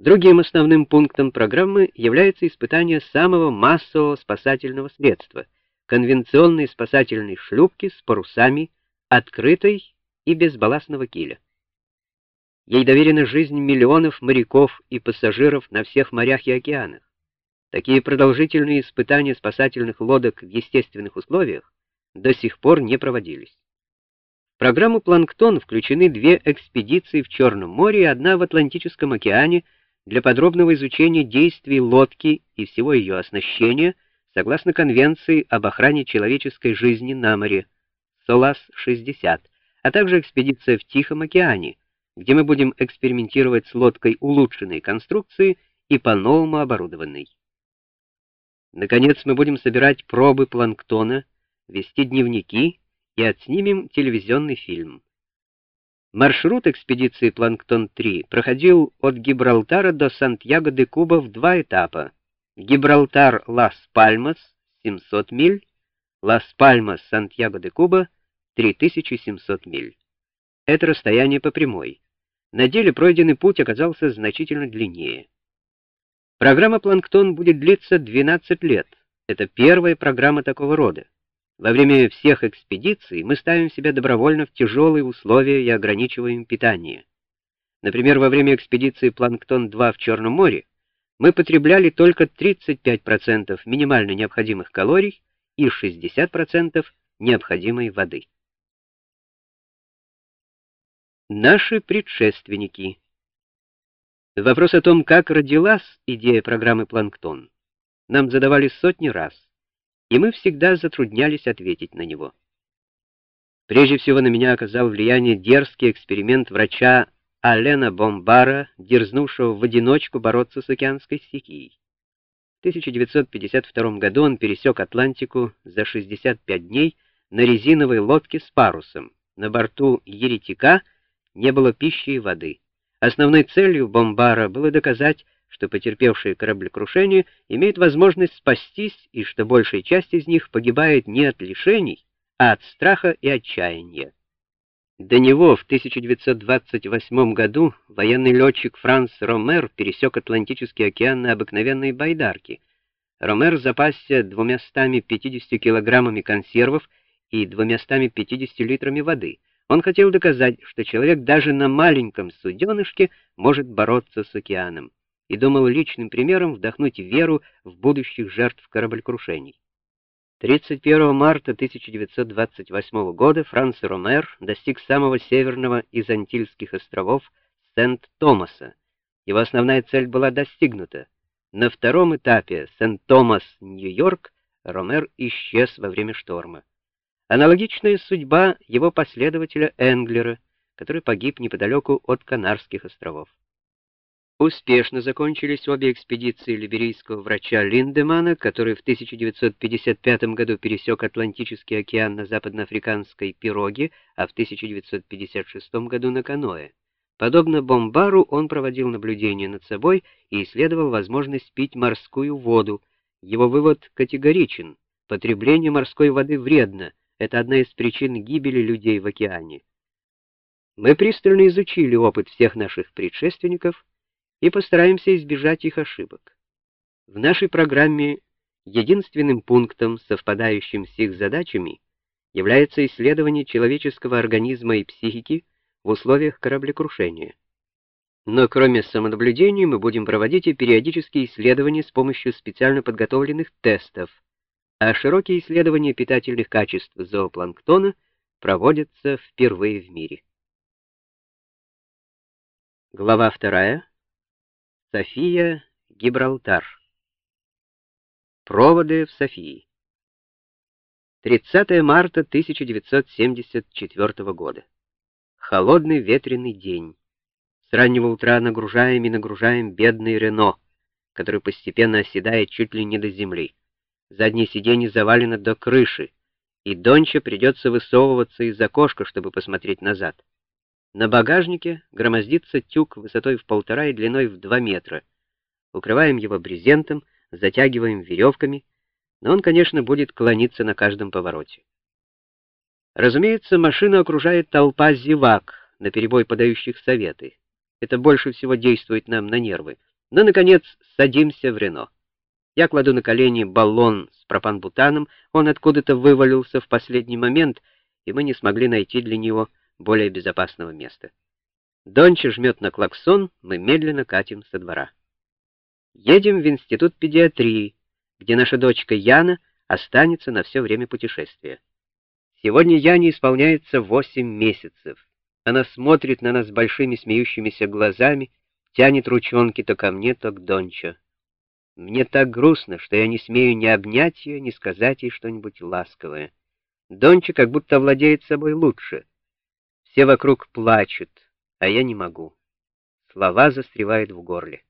Другим основным пунктом программы является испытание самого массового спасательного средства — конвенционной спасательной шлюпки с парусами, открытой и без балластного киля. Ей доверена жизнь миллионов моряков и пассажиров на всех морях и океанах. Такие продолжительные испытания спасательных лодок в естественных условиях до сих пор не проводились. В программу «Планктон» включены две экспедиции в Черном море и одна в Атлантическом океане — для подробного изучения действий лодки и всего ее оснащения согласно Конвенции об охране человеческой жизни на море СОЛАС-60, а также экспедиция в Тихом океане, где мы будем экспериментировать с лодкой улучшенной конструкции и по-новому оборудованной. Наконец, мы будем собирать пробы планктона, вести дневники и отснимем телевизионный фильм. Маршрут экспедиции «Планктон-3» проходил от Гибралтара до Сантьяго-де-Куба в два этапа. Гибралтар-Лас-Пальмас — 700 миль, Лас-Пальмас-Сантьяго-де-Куба — 3700 миль. Это расстояние по прямой. На деле пройденный путь оказался значительно длиннее. Программа «Планктон» будет длиться 12 лет. Это первая программа такого рода. Во время всех экспедиций мы ставим себя добровольно в тяжелые условия и ограничиваем питание. Например, во время экспедиции «Планктон-2» в Черном море мы потребляли только 35% минимально необходимых калорий и 60% необходимой воды. Наши предшественники. Вопрос о том, как родилась идея программы «Планктон», нам задавали сотни раз и мы всегда затруднялись ответить на него. Прежде всего на меня оказал влияние дерзкий эксперимент врача Алена Бомбара, дерзнувшего в одиночку бороться с океанской стихией. В 1952 году он пересек Атлантику за 65 дней на резиновой лодке с парусом. На борту еретика не было пищи и воды. Основной целью Бомбара было доказать, что потерпевшие кораблекрушение имеют возможность спастись и что большая часть из них погибает не от лишений, а от страха и отчаяния. До него в 1928 году военный летчик Франц Ромер пересек Атлантический океан на обыкновенной байдарке. Ромер запасся 250 килограммами консервов и 250 литрами воды. Он хотел доказать, что человек даже на маленьком суденышке может бороться с океаном и думал личным примером вдохнуть веру в будущих жертв кораблекрушений. 31 марта 1928 года Франц Ромер достиг самого северного из Антильских островов Сент-Томаса. Его основная цель была достигнута. На втором этапе Сент-Томас-Нью-Йорк Ромер исчез во время шторма. Аналогичная судьба его последователя Энглера, который погиб неподалеку от Канарских островов. Успешно закончились обе экспедиции либерийского врача Линдемана, который в 1955 году пересек Атлантический океан на западноафриканской пироге, а в 1956 году на каноэ. Подобно Бомбару, он проводил наблюдения над собой и исследовал возможность пить морскую воду. Его вывод категоричен. Потребление морской воды вредно. Это одна из причин гибели людей в океане. Мы пристально изучили опыт всех наших предшественников и постараемся избежать их ошибок. В нашей программе единственным пунктом, совпадающим с их задачами, является исследование человеческого организма и психики в условиях кораблекрушения. Но кроме самонаблюдений мы будем проводить и периодические исследования с помощью специально подготовленных тестов, а широкие исследования питательных качеств зоопланктона проводятся впервые в мире. Глава вторая. София, Гибралтар. Проводы в Софии. 30 марта 1974 года. Холодный ветреный день. С раннего утра нагружаем и нагружаем бедный Рено, который постепенно оседает чуть ли не до земли. Заднее сиденье завалено до крыши, и Донче придется высовываться из окошка, чтобы посмотреть назад. На багажнике громоздится тюк высотой в полтора и длиной в два метра. Укрываем его брезентом, затягиваем веревками, но он, конечно, будет клониться на каждом повороте. Разумеется, машину окружает толпа зевак, наперебой подающих советы. Это больше всего действует нам на нервы. Но, наконец, садимся в Рено. Я кладу на колени баллон с пропанбутаном, он откуда-то вывалился в последний момент, и мы не смогли найти для него более безопасного места. Донча жмет на клаксон, мы медленно катим со двора. Едем в институт педиатрии, где наша дочка Яна останется на все время путешествия. Сегодня Яне исполняется восемь месяцев. Она смотрит на нас большими смеющимися глазами, тянет ручонки то ко мне, то к Дончо. Мне так грустно, что я не смею ни обнять ее, ни сказать ей что-нибудь ласковое. Донча как будто владеет собой лучше. Все вокруг плачут, а я не могу. Слова застревают в горле.